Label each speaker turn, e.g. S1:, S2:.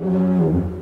S1: Mm-hmm.